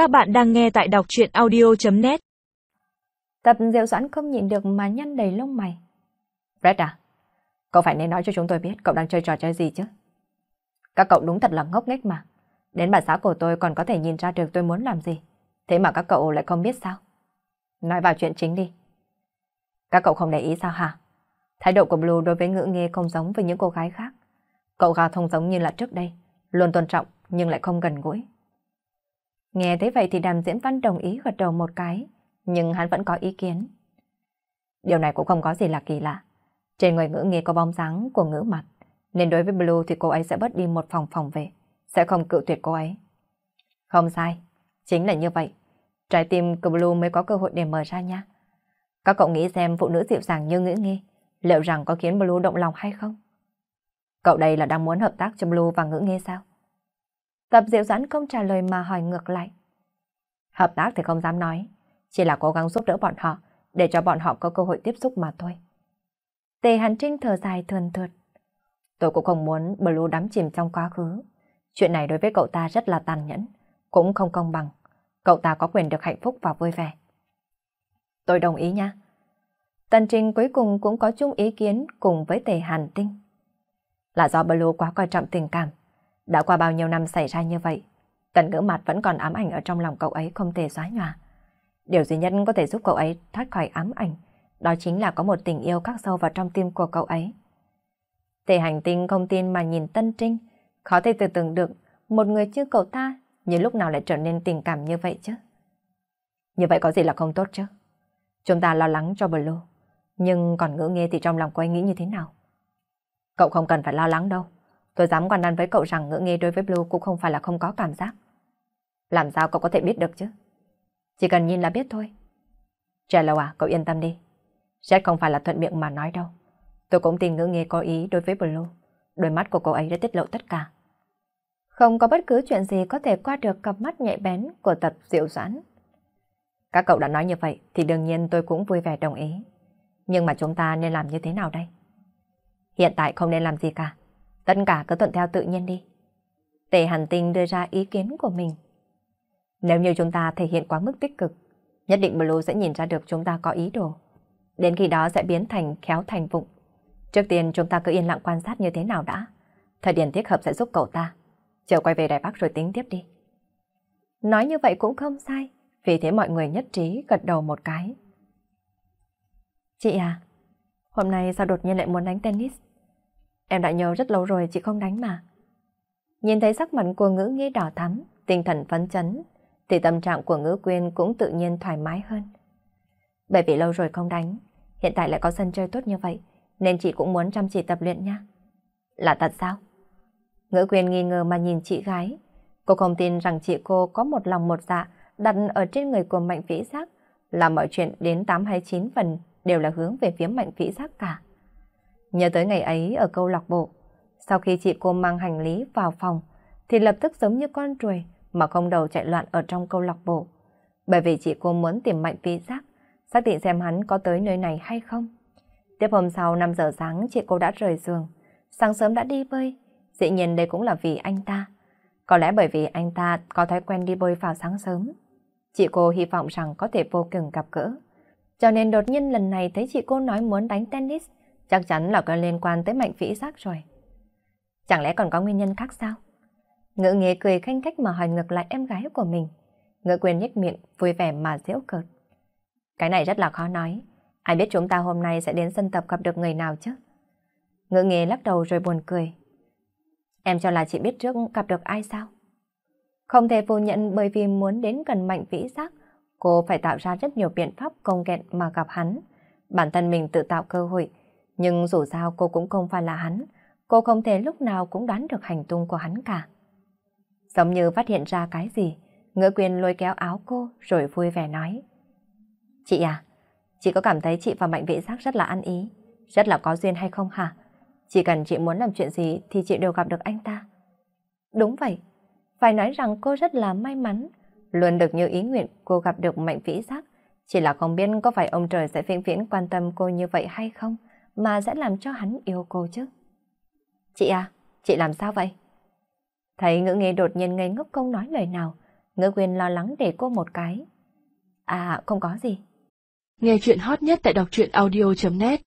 Các bạn đang nghe tại đọc chuyện audio.net Tập diệu doãn không nhịn được mà nhăn đầy lông mày. Fred à, cậu phải nên nói cho chúng tôi biết cậu đang chơi trò chơi gì chứ. Các cậu đúng thật là ngốc nghếch mà. Đến bà xã của tôi còn có thể nhìn ra được tôi muốn làm gì. Thế mà các cậu lại không biết sao. Nói vào chuyện chính đi. Các cậu không để ý sao hả? Thái độ của Blue đối với ngữ nghe không giống với những cô gái khác. Cậu gà thông giống như là trước đây, luôn tôn trọng nhưng lại không gần gũi. Nghe thế vậy thì đàm diễn văn đồng ý gật đầu một cái, nhưng hắn vẫn có ý kiến. Điều này cũng không có gì là kỳ lạ. Trên người ngữ nghe có bóng dáng của ngữ mặt, nên đối với Blue thì cô ấy sẽ bớt đi một phòng phòng về, sẽ không cự tuyệt cô ấy. Không sai, chính là như vậy. Trái tim của Blue mới có cơ hội để mở ra nha. Các cậu nghĩ xem phụ nữ dịu dàng như ngữ nghe, liệu rằng có khiến Blue động lòng hay không? Cậu đây là đang muốn hợp tác cho Blue và ngữ nghe sao? Tập diệu doãn không trả lời mà hỏi ngược lại. Hợp tác thì không dám nói, chỉ là cố gắng giúp đỡ bọn họ, để cho bọn họ có cơ hội tiếp xúc mà thôi. Tề Hàn Trinh thở dài thườn thượt. Tôi cũng không muốn Blue đắm chìm trong quá khứ. Chuyện này đối với cậu ta rất là tàn nhẫn, cũng không công bằng. Cậu ta có quyền được hạnh phúc và vui vẻ. Tôi đồng ý nha. Tần Trinh cuối cùng cũng có chung ý kiến cùng với Tề Hàn Tinh. Là do Blue quá coi trọng tình cảm, đã qua bao nhiêu năm xảy ra như vậy, tần ngữ mặt vẫn còn ám ảnh ở trong lòng cậu ấy không thể xóa nhòa. Điều duy nhất có thể giúp cậu ấy thoát khỏi ám ảnh, đó chính là có một tình yêu khắc sâu vào trong tim của cậu ấy. Tề hành tinh không tin mà nhìn Tân Trinh, khó thể tưởng tượng được một người như cậu ta như lúc nào lại trở nên tình cảm như vậy chứ. Như vậy có gì là không tốt chứ? Chúng ta lo lắng cho Blue, nhưng còn ngữ nghe thì trong lòng cô ấy nghĩ như thế nào? Cậu không cần phải lo lắng đâu. Tôi dám quan đan với cậu rằng ngữ nghe đối với Blue cũng không phải là không có cảm giác. Làm sao cậu có thể biết được chứ? Chỉ cần nhìn là biết thôi. Jello à, cậu yên tâm đi. Jet không phải là thuận miệng mà nói đâu. Tôi cũng tin ngữ nghe có ý đối với Blue. Đôi mắt của cô ấy đã tiết lộ tất cả. Không có bất cứ chuyện gì có thể qua được cặp mắt nhạy bén của tập diệu doãn. Các cậu đã nói như vậy thì đương nhiên tôi cũng vui vẻ đồng ý. Nhưng mà chúng ta nên làm như thế nào đây? Hiện tại không nên làm gì cả. Tất cả cứ thuận theo tự nhiên đi. Tề Hàn Tinh đưa ra ý kiến của mình. Nếu như chúng ta thể hiện quá mức tích cực, nhất định Blue sẽ nhìn ra được chúng ta có ý đồ. Đến khi đó sẽ biến thành khéo thành vụng. Trước tiên chúng ta cứ yên lặng quan sát như thế nào đã. Thời điểm thích hợp sẽ giúp cậu ta. Chờ quay về Đài Bắc rồi tính tiếp đi. Nói như vậy cũng không sai. Vì thế mọi người nhất trí gật đầu một cái. Chị à, hôm nay sao đột nhiên lại muốn đánh tennis? Em đã nhớ rất lâu rồi chị không đánh mà. Nhìn thấy sắc mặt của ngữ nghĩ đỏ thắm, tinh thần phấn chấn, thì tâm trạng của ngữ quyên cũng tự nhiên thoải mái hơn. Bởi vì lâu rồi không đánh, hiện tại lại có sân chơi tốt như vậy, nên chị cũng muốn chăm chỉ tập luyện nha. Là thật sao? Ngữ quyên nghi ngờ mà nhìn chị gái. Cô không tin rằng chị cô có một lòng một dạ đặt ở trên người của mạnh vĩ giác, là mọi chuyện đến 8 hay 9 phần đều là hướng về phía mạnh vĩ giác cả. Nhớ tới ngày ấy ở câu lạc bộ, sau khi chị cô mang hành lý vào phòng, thì lập tức giống như con ruồi mà không đầu chạy loạn ở trong câu lạc bộ. Bởi vì chị cô muốn tìm mạnh vi giác, xác định xem hắn có tới nơi này hay không. Tiếp hôm sau 5 giờ sáng chị cô đã rời giường, sáng sớm đã đi bơi. Dĩ nhiên đây cũng là vì anh ta. Có lẽ bởi vì anh ta có thói quen đi bơi vào sáng sớm. Chị cô hy vọng rằng có thể vô cùng gặp gỡ. Cho nên đột nhiên lần này thấy chị cô nói muốn đánh tennis, chắc chắn là có liên quan tới mạnh vĩ giác rồi. Chẳng lẽ còn có nguyên nhân khác sao? Ngữ nghề cười khanh khách mà hỏi ngược lại em gái của mình. Ngữ quyền nhếch miệng, vui vẻ mà giễu cợt. Cái này rất là khó nói. Ai biết chúng ta hôm nay sẽ đến sân tập gặp được người nào chứ? Ngữ nghề lắc đầu rồi buồn cười. Em cho là chị biết trước gặp được ai sao? Không thể phủ nhận bởi vì muốn đến gần mạnh vĩ giác, cô phải tạo ra rất nhiều biện pháp công kẹn mà gặp hắn. Bản thân mình tự tạo cơ hội, nhưng dù sao cô cũng không phải là hắn, cô không thể lúc nào cũng đoán được hành tung của hắn cả. Giống như phát hiện ra cái gì, ngữ quyền lôi kéo áo cô rồi vui vẻ nói. Chị à, chị có cảm thấy chị và Mạnh Vĩ Giác rất là ăn ý, rất là có duyên hay không hả? Chỉ cần chị muốn làm chuyện gì thì chị đều gặp được anh ta. Đúng vậy, phải nói rằng cô rất là may mắn, luôn được như ý nguyện cô gặp được Mạnh Vĩ Giác. Chỉ là không biết có phải ông trời sẽ vĩnh viễn quan tâm cô như vậy hay không, mà sẽ làm cho hắn yêu cô chứ. Chị à, chị làm sao vậy? Thấy ngữ nghề đột nhiên ngây ngốc không nói lời nào, Ngữ quyền lo lắng để cô một cái. À, không có gì. Nghe chuyện hot nhất tại đọc truyện audio.net